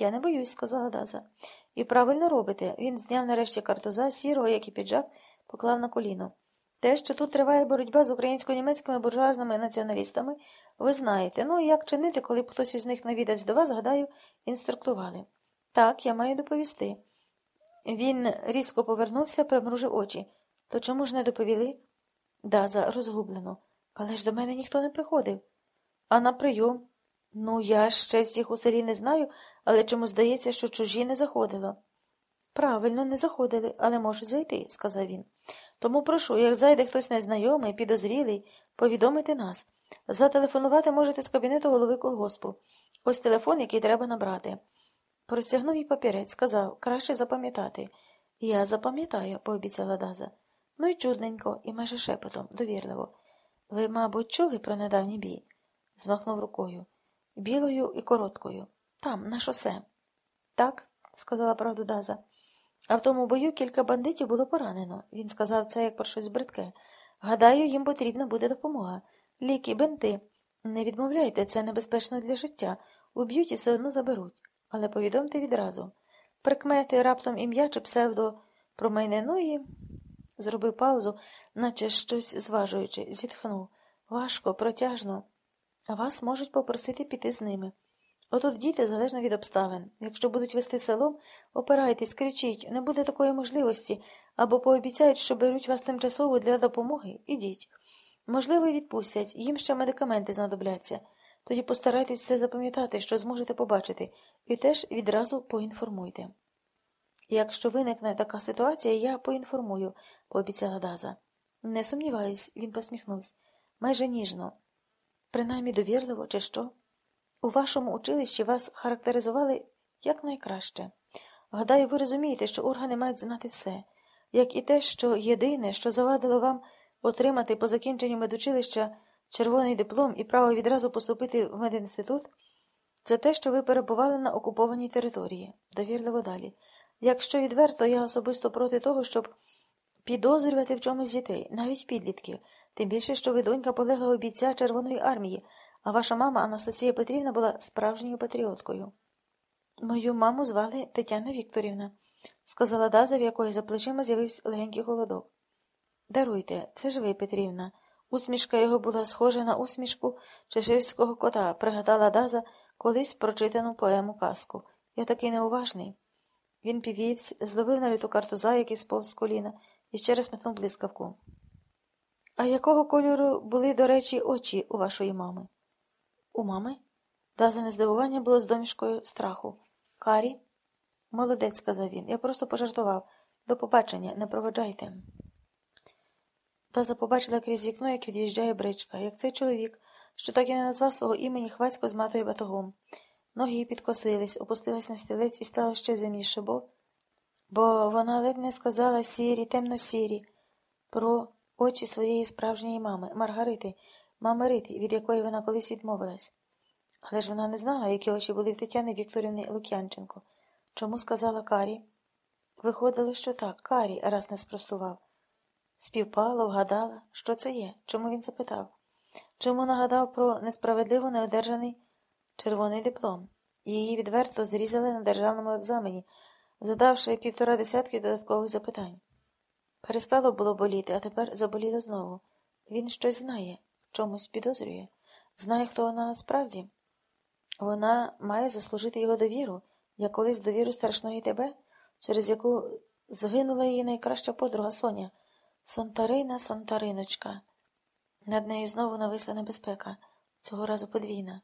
Я не боюсь, сказала Даза. І правильно робите. Він зняв нарешті картуза, сірого, як і піджак, поклав на коліно. Те, що тут триває боротьба з українсько-німецькими буржуазними націоналістами, ви знаєте. Ну і як чинити, коли б хтось із них навідався до вас, гадаю, інструктували. Так, я маю доповісти. Він різко повернувся, примружив очі. То чому ж не доповіли? Даза розгублено. Але ж до мене ніхто не приходив. А на прийом? Ну, я ще всіх у селі не знаю, але чому здається, що чужі не заходило. Правильно, не заходили, але можуть зайти, сказав він. Тому прошу, як зайде хтось незнайомий, підозрілий, повідомити нас. Зателефонувати можете з кабінету голови колгоспу. Ось телефон, який треба набрати. Простягнув їй папірець, сказав, краще запам'ятати. Я запам'ятаю, пообіцяла Даза. Ну й чудненько, і майже шепотом, довірливо. Ви, мабуть, чули про недавній бій? змахнув рукою. Білою і короткою. Там, на шосе. Так, сказала правду Даза. А в тому бою кілька бандитів було поранено. Він сказав це як про щось бридке. Гадаю, їм потрібна буде допомога. Ліки, бенти. Не відмовляйте, це небезпечно для життя. Уб'ють і все одно заберуть. Але повідомте відразу. Прикмети раптом ім'я чи псевдо про мене, ну і. Зробив паузу, наче щось зважуючи, зітхнув. Важко, протяжно. А вас можуть попросити піти з ними. Отут діти залежно від обставин. Якщо будуть вести селом, опирайтесь, кричіть, не буде такої можливості, або пообіцяють, що беруть вас тимчасово для допомоги, ідіть. Можливо, і відпустять, їм ще медикаменти знадобляться. Тоді постарайтесь все запам'ятати, що зможете побачити, і теж відразу поінформуйте. Якщо виникне така ситуація, я поінформую, пообіцяла Даза. Не сумніваюсь, він посміхнувся. Майже ніжно. Принаймні довірливо, чи що? У вашому училищі вас характеризували якнайкраще. Гадаю, ви розумієте, що органи мають знати все, як і те, що єдине, що завадило вам отримати по закінченню медучилища червоний диплом і право відразу поступити в медінститут, це те, що ви перебували на окупованій території, довірливо далі. Якщо відверто, я особисто проти того, щоб підозрювати в чомусь дітей, навіть підлітків, тим більше, що ви донька полеглого бійця Червоної армії, а ваша мама Анастасія Петрівна була справжньою патріоткою. Мою маму звали Тетяна Вікторівна, сказала Даза, в якої за плечима з'явився легенький холодок. Даруйте, це ж ви, Петрівна. Усмішка його була схожа на усмішку чеширського кота, пригадала Даза колись прочитану поему казку. Я такий неуважний. Він півівсь, зловив на люту картуза, який сповз з коліна, і ще раз метнув блискавку. А якого кольору були, до речі, очі у вашої мами? У мами? Дазане здивування було з домішкою страху. Карі? Молодець, сказав він. Я просто пожартував. До побачення, не проведжайте. Даза побачила крізь вікно, як від'їжджає бричка, як цей чоловік, що так і не назвав свого імені хвацько з матою батогом. Ноги її підкосились, опустилась на стілець і стало ще земніше, бо бо вона ледь не сказала сірі, темно сірі, про очі своєї справжньої мами, Маргарити, мами Рити, від якої вона колись відмовилась. Але ж вона не знала, які очі були в Тетяни Вікторівни Лук'янченко. Чому сказала Карі? Виходило, що так, Карі раз не спростував. Співпало, вгадала, що це є, чому він запитав? Чому нагадав про несправедливо неодержаний червоний диплом? Її відверто зрізали на державному екзамені, задавши півтора десятки додаткових запитань. Перестало було боліти, а тепер заболіло знову. Він щось знає, чомусь підозрює, знає, хто вона насправді. Вона має заслужити його довіру, як колись довіру страшної тебе, через яку згинула її найкраща подруга Соня. Сонтарина, Сонтариночка. Над нею знову нависла небезпека, цього разу подвійна.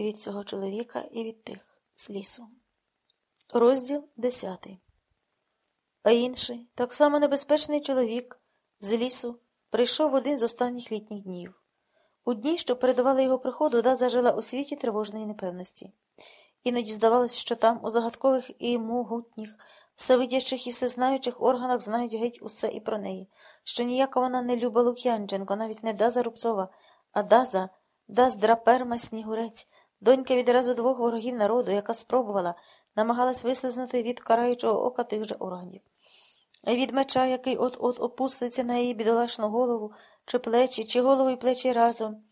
Від цього чоловіка, і від тих з лісу. Розділ десятий. А інший, так само небезпечний чоловік з лісу прийшов в один з останніх літніх днів. У дні, що передували його приходу, да зажила у світі тривожної непевності. Іноді здавалось, що там, у загадкових і могутніх, всевидящих і всезнаючих органах знають геть усе і про неї, що ніяка вона не люба Лук'янченко, навіть не Даза Рубцова, а Даза, Даз Драперма Снігурець, донька відразу двох ворогів народу, яка спробувала, намагалась вислизнути від караючого ока тих же органів. Від меча, який от-от опуститься на її бідолашну голову, чи плечі, чи голову і плечі разом,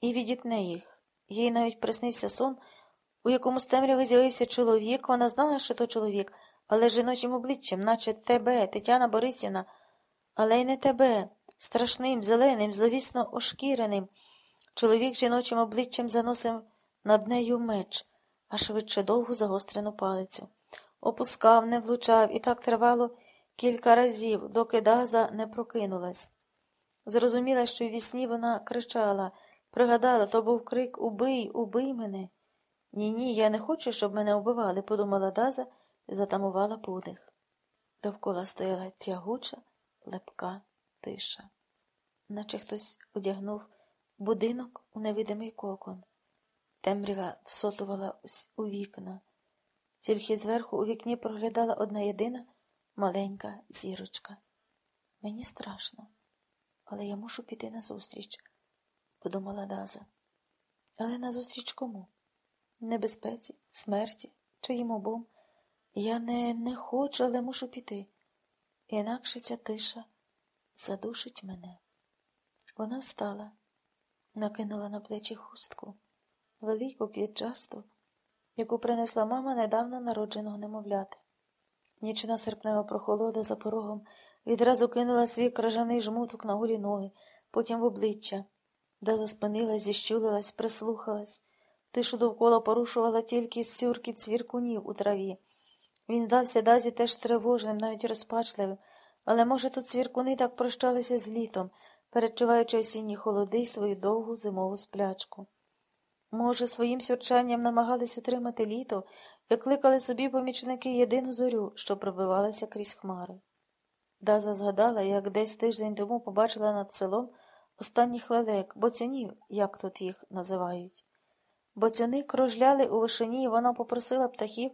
і відітне їх. Їй навіть приснився сон, у якому з темряви з'явився чоловік, вона знала, що то чоловік, але жіночим обличчям, наче тебе, Тетяна Борисівна, але й не тебе, страшним, зеленим, зловісно ошкіреним. Чоловік жіночим обличчям заносив над нею меч, а швидше довгу загострену палицю. Опускав, не влучав, і так тривало кілька разів, доки Даза не прокинулась. Зрозуміла, що в вісні вона кричала, пригадала, то був крик Убий, убий мене. Ні, ні, я не хочу, щоб мене убивали, подумала Даза і затамувала подих. Довкола стояла тягуча, лепка тиша, наче хтось одягнув будинок у невидимий кокон. Темрява всотувала у вікна. Тільки зверху у вікні проглядала одна єдина маленька зірочка. Мені страшно, але я мушу піти назустріч, подумала Даза. Але назустріч кому? Небезпеці, смерті, чиїм обом. Я не, не хочу, але мушу піти. Інакше ця тиша задушить мене. Вона встала, накинула на плечі хустку, велику квітчасту, яку принесла мама недавно народженого немовляти. Нічна серпнева прохолода за порогом відразу кинула свій кражаний жмуток на голі ноги, потім в обличчя, де заспинилась, зіщулилась, прислухалась. Тишу довкола порушувала тільки сюркіт цвіркунів у траві. Він здався дазі теж тривожним, навіть розпачливим, але, може, тут цвіркуни так прощалися з літом, передчуваючи осінні холоди й свою довгу зимову сплячку. Може, своїм сюрчанням намагались утримати літо і кликали собі помічники єдину зорю, що пробивалася крізь хмари. Даза згадала, як десь тиждень тому побачила над селом останніх лелек, боцюнів, як тут їх називають. Боцюни кружляли у вишині, і вона попросила птахів